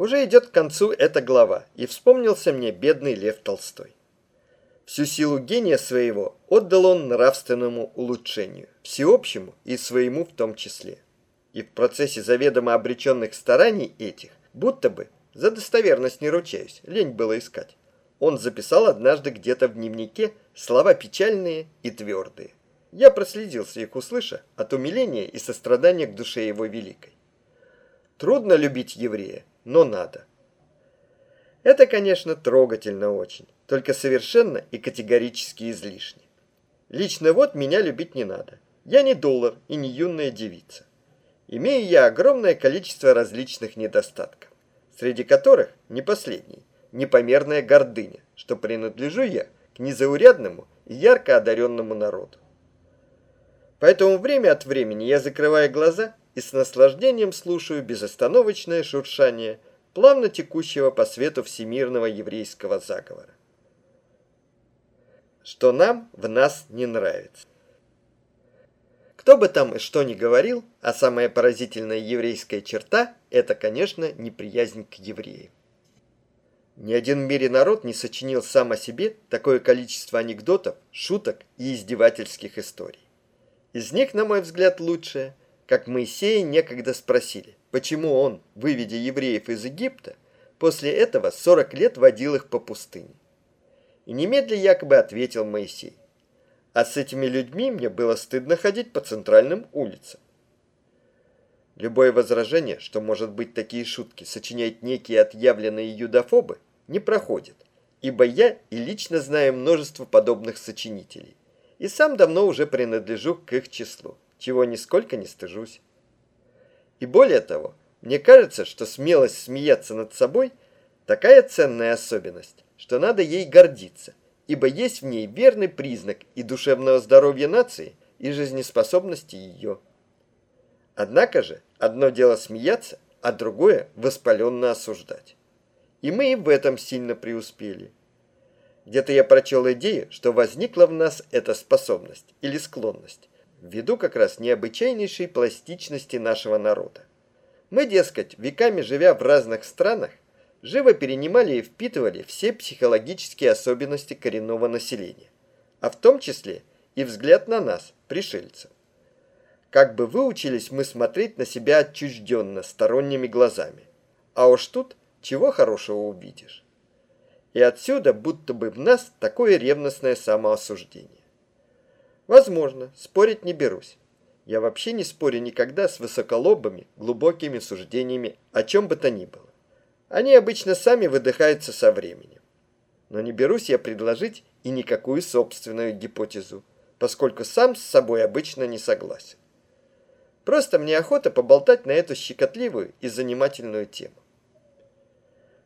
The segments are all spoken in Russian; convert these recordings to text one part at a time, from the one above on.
Уже идет к концу эта глава, и вспомнился мне бедный Лев Толстой. Всю силу гения своего отдал он нравственному улучшению, всеобщему и своему в том числе. И в процессе заведомо обреченных стараний этих, будто бы, за достоверность не ручаюсь, лень было искать, он записал однажды где-то в дневнике слова печальные и твердые. Я проследился их услыша от умиления и сострадания к душе его великой. Трудно любить еврея, но надо. Это, конечно, трогательно очень только совершенно и категорически излишне. Лично вот меня любить не надо. Я не доллар и не юная девица. Имею я огромное количество различных недостатков, среди которых не последний, непомерная гордыня, что принадлежу я к незаурядному и ярко одаренному народу. Поэтому время от времени я закрываю глаза и с наслаждением слушаю безостановочное шуршание плавно текущего по свету всемирного еврейского заговора что нам в нас не нравится. Кто бы там и что ни говорил, а самая поразительная еврейская черта – это, конечно, неприязнь к евреям. Ни один в мире народ не сочинил сам о себе такое количество анекдотов, шуток и издевательских историй. Из них, на мой взгляд, лучшее, как Моисея некогда спросили, почему он, выведя евреев из Египта, после этого 40 лет водил их по пустыне. И немедля якобы ответил Моисей. А с этими людьми мне было стыдно ходить по центральным улицам. Любое возражение, что, может быть, такие шутки сочиняют некие отъявленные юдофобы, не проходит, ибо я и лично знаю множество подобных сочинителей, и сам давно уже принадлежу к их числу, чего нисколько не стыжусь. И более того, мне кажется, что смелость смеяться над собой – такая ценная особенность, что надо ей гордиться, ибо есть в ней верный признак и душевного здоровья нации, и жизнеспособности ее. Однако же, одно дело смеяться, а другое – воспаленно осуждать. И мы и в этом сильно преуспели. Где-то я прочел идею, что возникла в нас эта способность или склонность, ввиду как раз необычайнейшей пластичности нашего народа. Мы, дескать, веками живя в разных странах, живо перенимали и впитывали все психологические особенности коренного населения, а в том числе и взгляд на нас, пришельцев. Как бы выучились мы смотреть на себя отчужденно, сторонними глазами. А уж тут чего хорошего увидишь. И отсюда будто бы в нас такое ревностное самоосуждение. Возможно, спорить не берусь. Я вообще не спорю никогда с высоколобыми, глубокими суждениями о чем бы то ни было. Они обычно сами выдыхаются со временем. Но не берусь я предложить и никакую собственную гипотезу, поскольку сам с собой обычно не согласен. Просто мне охота поболтать на эту щекотливую и занимательную тему.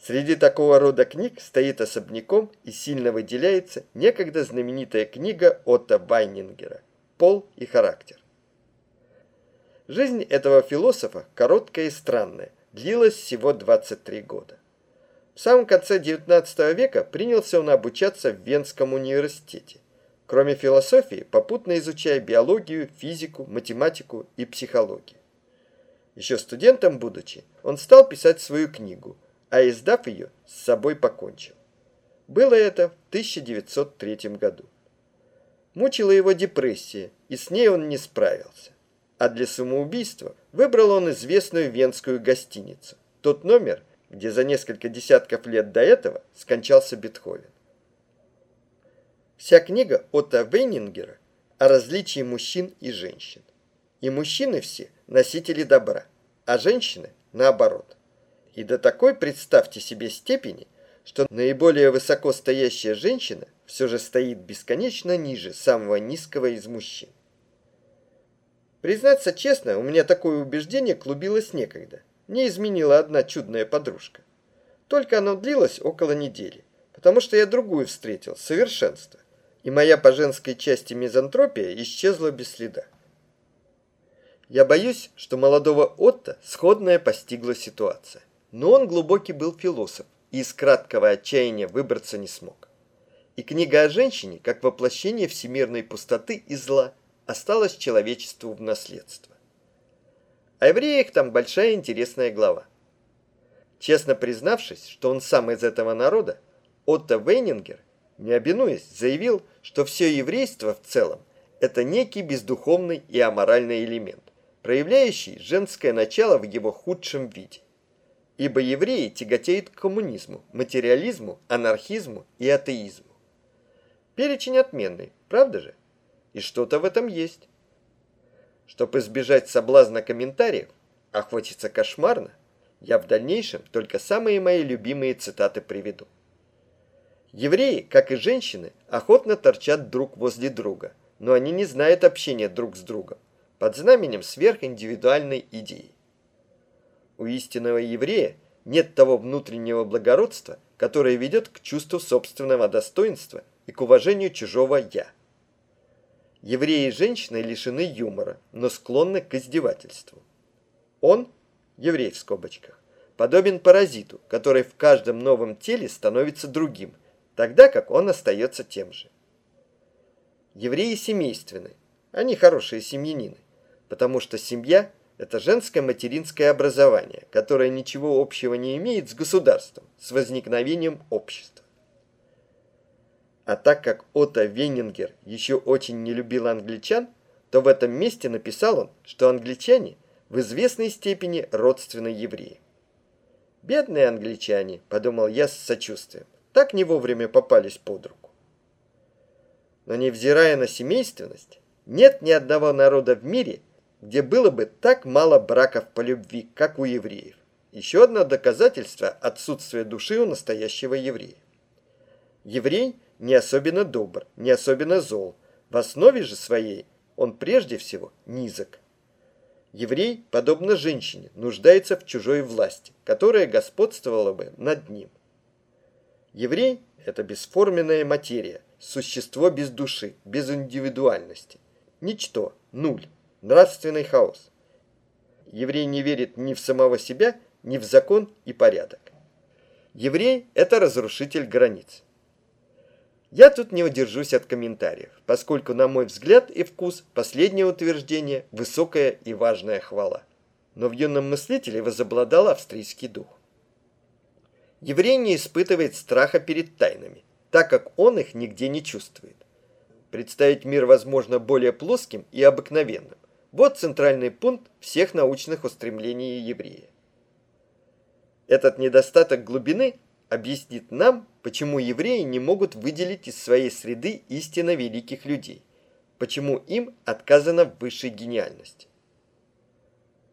Среди такого рода книг стоит особняком и сильно выделяется некогда знаменитая книга Отто Вайнингера «Пол и характер». Жизнь этого философа короткая и странная, длилась всего 23 года. В самом конце XIX века принялся он обучаться в Венском университете, кроме философии, попутно изучая биологию, физику, математику и психологию. Еще студентом будучи, он стал писать свою книгу, а издав ее, с собой покончил. Было это в 1903 году. Мучила его депрессия, и с ней он не справился а для самоубийства выбрал он известную венскую гостиницу, тот номер, где за несколько десятков лет до этого скончался Бетховен. Вся книга Отто Вейнингера о различии мужчин и женщин. И мужчины все носители добра, а женщины наоборот. И до такой, представьте себе, степени, что наиболее высоко стоящая женщина все же стоит бесконечно ниже самого низкого из мужчин. Признаться честно, у меня такое убеждение клубилось некогда. Не изменила одна чудная подружка. Только оно длилось около недели, потому что я другую встретил, совершенство. И моя по женской части мизантропия исчезла без следа. Я боюсь, что молодого Отто сходная постигла ситуация. Но он глубокий был философ и из краткого отчаяния выбраться не смог. И книга о женщине, как воплощение всемирной пустоты и зла, осталось человечеству в наследство. О евреях там большая интересная глава. Честно признавшись, что он сам из этого народа, Отто Вейнингер, не обинуясь, заявил, что все еврейство в целом – это некий бездуховный и аморальный элемент, проявляющий женское начало в его худшем виде. Ибо евреи тяготеют к коммунизму, материализму, анархизму и атеизму. Перечень отменный, правда же? И что-то в этом есть. Чтобы избежать соблазна комментариев, а хочется кошмарно, я в дальнейшем только самые мои любимые цитаты приведу. Евреи, как и женщины, охотно торчат друг возле друга, но они не знают общения друг с другом, под знаменем сверхиндивидуальной идеи. У истинного еврея нет того внутреннего благородства, которое ведет к чувству собственного достоинства и к уважению чужого «я». Евреи и женщины лишены юмора, но склонны к издевательству. Он, еврей в скобочках, подобен паразиту, который в каждом новом теле становится другим, тогда как он остается тем же. Евреи семейственны, они хорошие семьянины, потому что семья – это женское материнское образование, которое ничего общего не имеет с государством, с возникновением общества. А так как Отто Веннингер еще очень не любил англичан, то в этом месте написал он, что англичане в известной степени родственны евреям. «Бедные англичане», – подумал я с сочувствием, – так не вовремя попались под руку. Но невзирая на семейственность, нет ни одного народа в мире, где было бы так мало браков по любви, как у евреев. Еще одно доказательство отсутствия души у настоящего еврея. Еврей – не особенно добр, не особенно зол. В основе же своей он прежде всего низок. Еврей, подобно женщине, нуждается в чужой власти, которая господствовала бы над ним. Еврей – это бесформенная материя, существо без души, без индивидуальности. Ничто, нуль, нравственный хаос. Еврей не верит ни в самого себя, ни в закон и порядок. Еврей – это разрушитель границ. Я тут не удержусь от комментариев, поскольку, на мой взгляд и вкус, последнее утверждение – высокая и важная хвала. Но в юном мыслителе возобладал австрийский дух. Еврей не испытывает страха перед тайнами, так как он их нигде не чувствует. Представить мир возможно более плоским и обыкновенным. Вот центральный пункт всех научных устремлений еврея. Этот недостаток глубины объяснит нам, почему евреи не могут выделить из своей среды истинно великих людей, почему им отказано в высшей гениальности.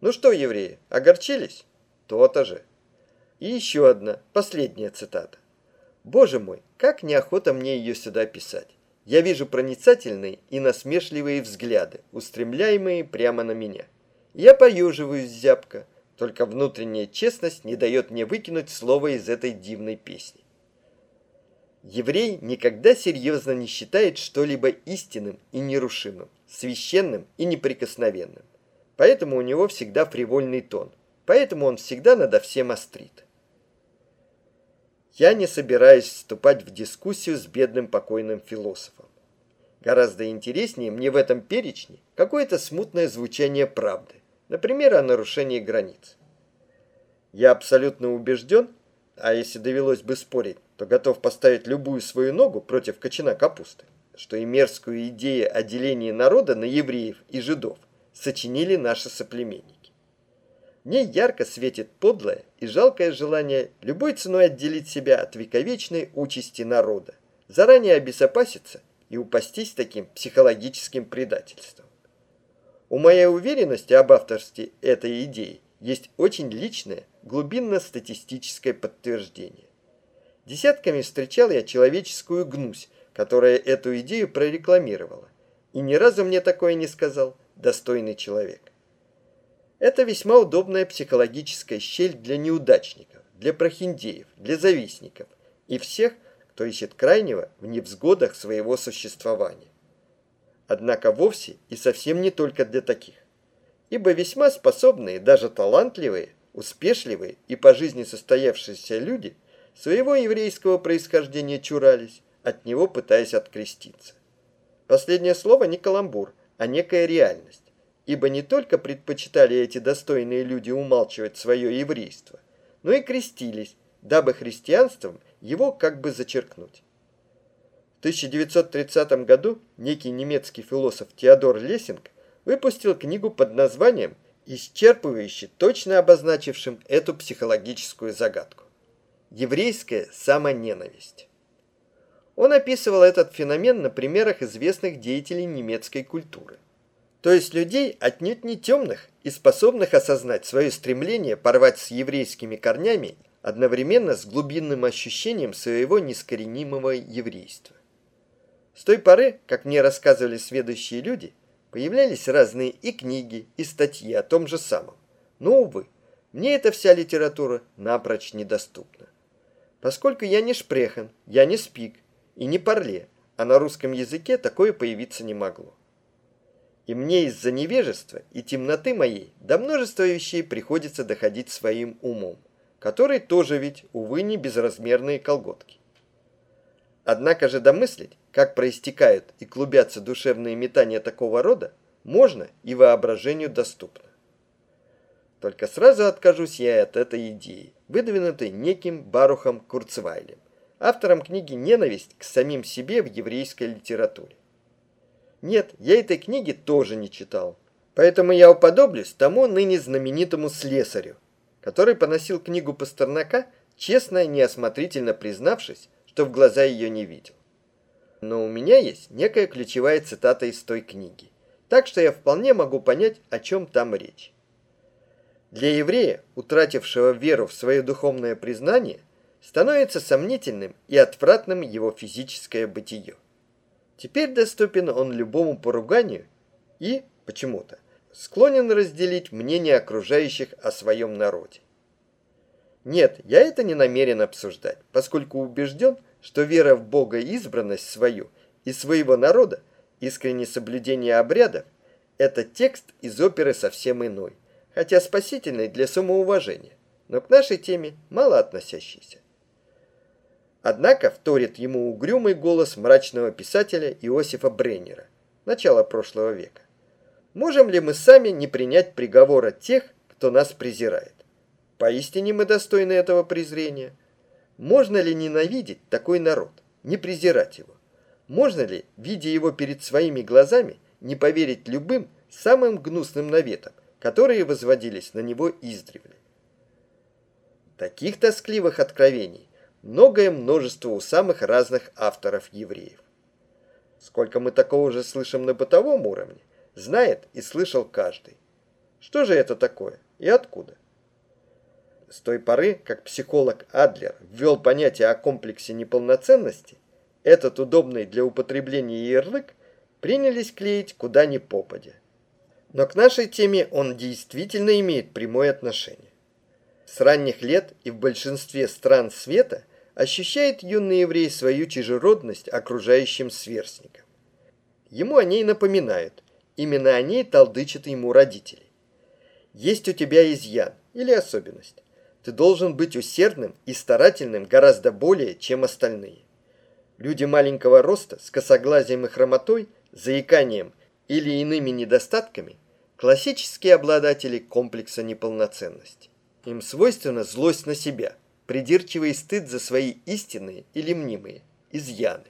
Ну что, евреи, огорчились? То-то же. И еще одна, последняя цитата. Боже мой, как неохота мне ее сюда писать. Я вижу проницательные и насмешливые взгляды, устремляемые прямо на меня. Я поюживаюсь зябко, только внутренняя честность не дает мне выкинуть слово из этой дивной песни. Еврей никогда серьезно не считает что-либо истинным и нерушимым, священным и неприкосновенным. Поэтому у него всегда фривольный тон, поэтому он всегда надо всем острит. Я не собираюсь вступать в дискуссию с бедным покойным философом. Гораздо интереснее мне в этом перечне какое-то смутное звучание правды например, о нарушении границ. Я абсолютно убежден, а если довелось бы спорить, то готов поставить любую свою ногу против кочана капусты, что и мерзкую идею о делении народа на евреев и жидов сочинили наши соплеменники. Ней ярко светит подлое и жалкое желание любой ценой отделить себя от вековечной участи народа, заранее обезопаситься и упастись таким психологическим предательством. У моей уверенности об авторстве этой идеи есть очень личное, глубинно-статистическое подтверждение. Десятками встречал я человеческую гнусь, которая эту идею прорекламировала. И ни разу мне такое не сказал достойный человек. Это весьма удобная психологическая щель для неудачников, для прохиндеев, для завистников и всех, кто ищет крайнего в невзгодах своего существования однако вовсе и совсем не только для таких. Ибо весьма способные, даже талантливые, успешливые и по жизни состоявшиеся люди своего еврейского происхождения чурались, от него пытаясь откреститься. Последнее слово не каламбур, а некая реальность, ибо не только предпочитали эти достойные люди умалчивать свое еврейство, но и крестились, дабы христианством его как бы зачеркнуть. В 1930 году некий немецкий философ Теодор Лессинг выпустил книгу под названием исчерпывающе точно обозначившим эту психологическую загадку. Еврейская самоненависть. Он описывал этот феномен на примерах известных деятелей немецкой культуры. То есть людей отнюдь не темных и способных осознать свое стремление порвать с еврейскими корнями одновременно с глубинным ощущением своего нескоренимого еврейства. С той поры, как мне рассказывали сведущие люди, появлялись разные и книги, и статьи о том же самом. Но, увы, мне эта вся литература напрочь недоступна. Поскольку я не шпрехан, я не спик и не парле, а на русском языке такое появиться не могло. И мне из-за невежества и темноты моей до множества вещей приходится доходить своим умом, который тоже ведь, увы, не безразмерные колготки. Однако же домыслить, как проистекают и клубятся душевные метания такого рода, можно и воображению доступно. Только сразу откажусь я от этой идеи, выдвинутой неким Барухом Курцвайлем, автором книги «Ненависть к самим себе в еврейской литературе». Нет, я этой книги тоже не читал, поэтому я уподоблюсь тому ныне знаменитому слесарю, который поносил книгу Пастернака, честно и неосмотрительно признавшись, что в глаза ее не видел. Но у меня есть некая ключевая цитата из той книги, так что я вполне могу понять, о чем там речь. Для еврея, утратившего веру в свое духовное признание, становится сомнительным и отвратным его физическое бытие. Теперь доступен он любому поруганию и, почему-то, склонен разделить мнение окружающих о своем народе. Нет, я это не намерен обсуждать, поскольку убежден, что вера в Бога и избранность свою и своего народа, искреннее соблюдение обрядов – это текст из оперы совсем иной, хотя спасительный для самоуважения, но к нашей теме мало относящийся. Однако вторит ему угрюмый голос мрачного писателя Иосифа Бреннера, начала прошлого века. Можем ли мы сами не принять приговора тех, кто нас презирает? Поистине мы достойны этого презрения – можно ли ненавидеть такой народ, не презирать его? Можно ли, видя его перед своими глазами, не поверить любым, самым гнусным наветам, которые возводились на него издревле? Таких тоскливых откровений многое множество у самых разных авторов евреев. Сколько мы такого же слышим на бытовом уровне, знает и слышал каждый. Что же это такое и откуда? С той поры, как психолог Адлер ввел понятие о комплексе неполноценности, этот удобный для употребления ярлык принялись клеить куда ни попадя. Но к нашей теме он действительно имеет прямое отношение. С ранних лет и в большинстве стран света ощущает юный еврей свою чужеродность окружающим сверстникам. Ему о ней напоминают, именно о ней толдычат ему родители. Есть у тебя изъян или особенность. Ты должен быть усердным и старательным гораздо более, чем остальные. Люди маленького роста с косоглазием и хромотой, заиканием или иными недостатками – классические обладатели комплекса неполноценности. Им свойственна злость на себя, придирчивый стыд за свои истинные или мнимые изъяны,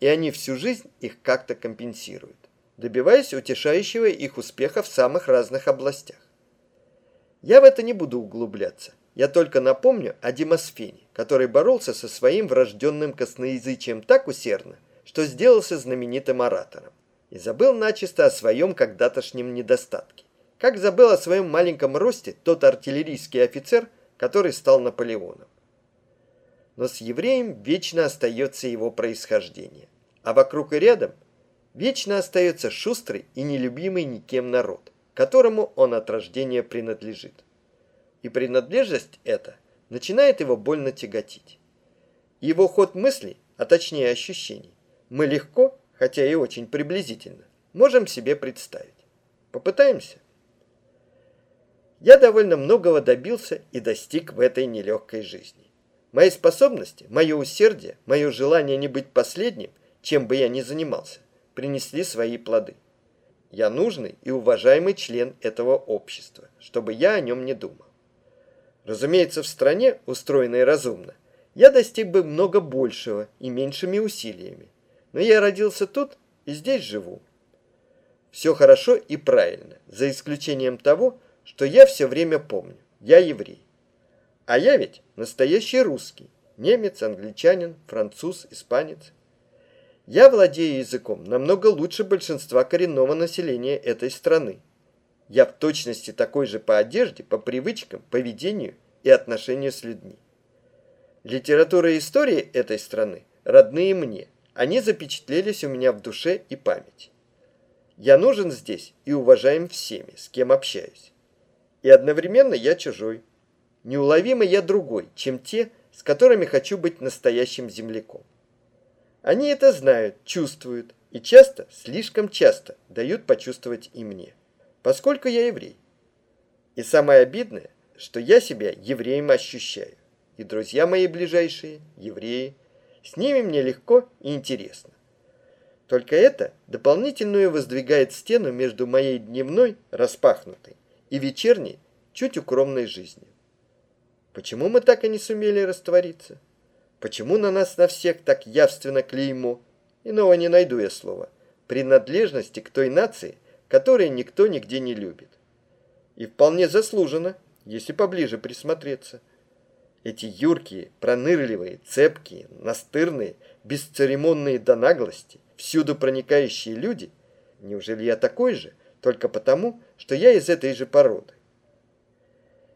и они всю жизнь их как-то компенсируют, добиваясь утешающего их успеха в самых разных областях. Я в это не буду углубляться. Я только напомню о Демосфене, который боролся со своим врожденным косноязычием так усердно, что сделался знаменитым оратором. И забыл начисто о своем когда-тошнем недостатке. Как забыл о своем маленьком росте тот артиллерийский офицер, который стал Наполеоном. Но с евреем вечно остается его происхождение. А вокруг и рядом вечно остается шустрый и нелюбимый никем народ, которому он от рождения принадлежит и принадлежность эта начинает его больно тяготить. Его ход мыслей, а точнее ощущений, мы легко, хотя и очень приблизительно, можем себе представить. Попытаемся? Я довольно многого добился и достиг в этой нелегкой жизни. Мои способности, мое усердие, мое желание не быть последним, чем бы я ни занимался, принесли свои плоды. Я нужный и уважаемый член этого общества, чтобы я о нем не думал. Разумеется, в стране, устроенной разумно, я достиг бы много большего и меньшими усилиями. Но я родился тут и здесь живу. Все хорошо и правильно, за исключением того, что я все время помню. Я еврей. А я ведь настоящий русский. Немец, англичанин, француз, испанец. Я владею языком намного лучше большинства коренного населения этой страны. Я в точности такой же по одежде, по привычкам, поведению и отношению с людьми. Литература и история этой страны родные мне. Они запечатлелись у меня в душе и памяти. Я нужен здесь и уважаем всеми, с кем общаюсь. И одновременно я чужой. Неуловимо я другой, чем те, с которыми хочу быть настоящим земляком. Они это знают, чувствуют и часто, слишком часто, дают почувствовать и мне, поскольку я еврей. И самое обидное, что я себя евреем ощущаю. И друзья мои ближайшие – евреи. С ними мне легко и интересно. Только это дополнительную воздвигает стену между моей дневной, распахнутой, и вечерней, чуть укромной жизнью. Почему мы так и не сумели раствориться? Почему на нас на всех так явственно клеймо? Иного не найду я слова. Принадлежности к той нации, которой никто нигде не любит. И вполне заслуженно, если поближе присмотреться. Эти юркие, пронырливые, цепкие, настырные, бесцеремонные до наглости, всюду проникающие люди, неужели я такой же, только потому, что я из этой же породы?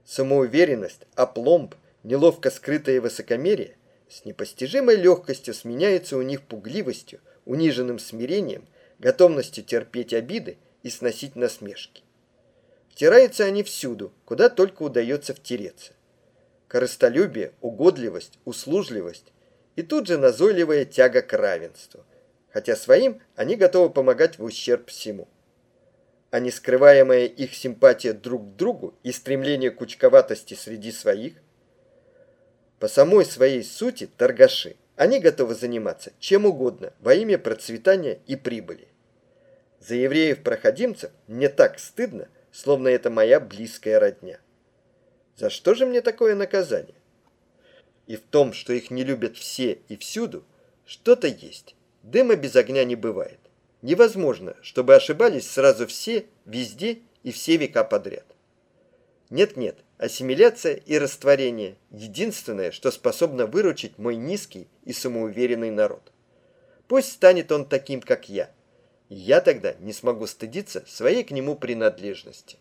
Самоуверенность, опломб, неловко скрытое высокомерие с непостижимой легкостью сменяются у них пугливостью, униженным смирением, готовностью терпеть обиды и сносить насмешки. Втираются они всюду, куда только удается втереться. Корыстолюбие, угодливость, услужливость и тут же назойливая тяга к равенству, хотя своим они готовы помогать в ущерб всему. А нескрываемая их симпатия друг к другу и стремление кучковатости среди своих, по самой своей сути торгаши, они готовы заниматься чем угодно во имя процветания и прибыли. За евреев-проходимцев мне так стыдно, словно это моя близкая родня. За что же мне такое наказание? И в том, что их не любят все и всюду, что-то есть. Дыма без огня не бывает. Невозможно, чтобы ошибались сразу все, везде и все века подряд. Нет-нет, ассимиляция и растворение – единственное, что способно выручить мой низкий и самоуверенный народ. Пусть станет он таким, как я. Я тогда не смогу стыдиться своей к нему принадлежности.